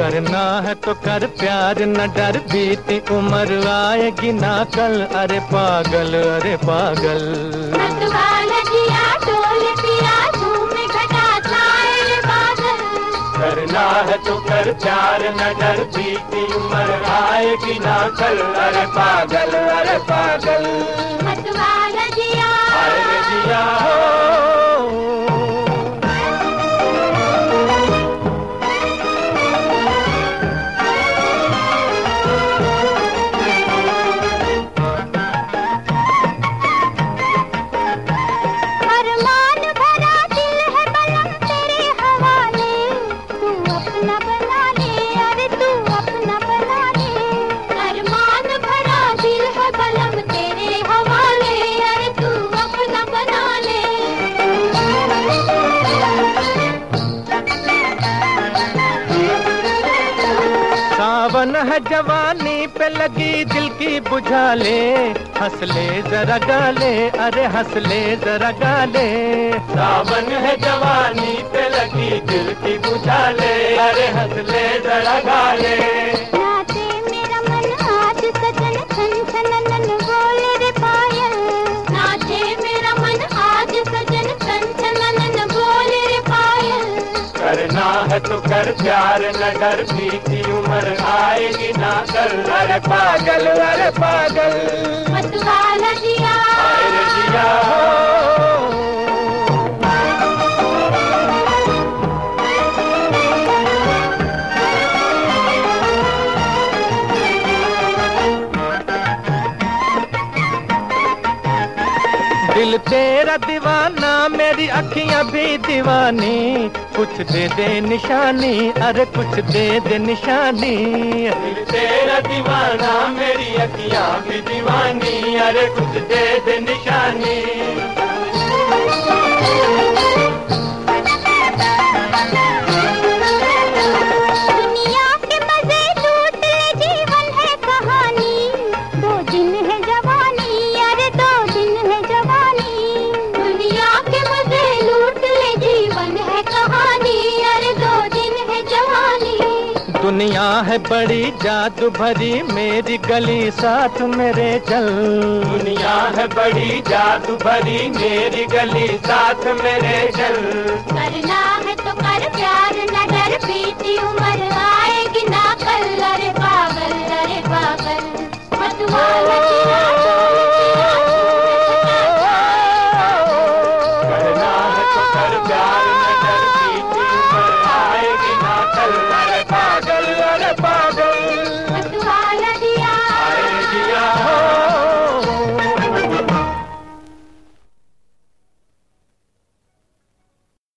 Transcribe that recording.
करना है तो कर प्यार न डर बीती उम्र आएगी ना कल अरे पागल अरे पागल। कर नज़र बीती उम्र आएगी ना कल अरे पागल अरे पागल। मतवाला जिया। सावन है जवानी पे लगी दिल की बुझा ले हंस ले जरा गाले, अरे हंस ले जरा गाले। सावन है जवानी पे लगी दिल की बुझा ले अरे हंस ले जरा गाले। मेरा मन आज सजन छन छन तो कर प्यार न डर बीती उम्र आएगी ना कल अरे पागल अरे पागल। मतवाला जिया। दिल तेरा दीवाना, मेरी अखियाँ भी दीवानी। कुछ दे दे निशानी, अरे कुछ दे दे निशानी। दिल तेरा दीवाना, मेरी अखियाँ भी दीवानी, अरे कुछ दे दे निशानी। दुनिया है बड़ी जादू भरी मेरी गली साथ मेरे चल। दुनिया है बड़ी जादू भरी मेरी गली साथ मेरे चल। करना है तो कर प्यार न डर बीती उम्र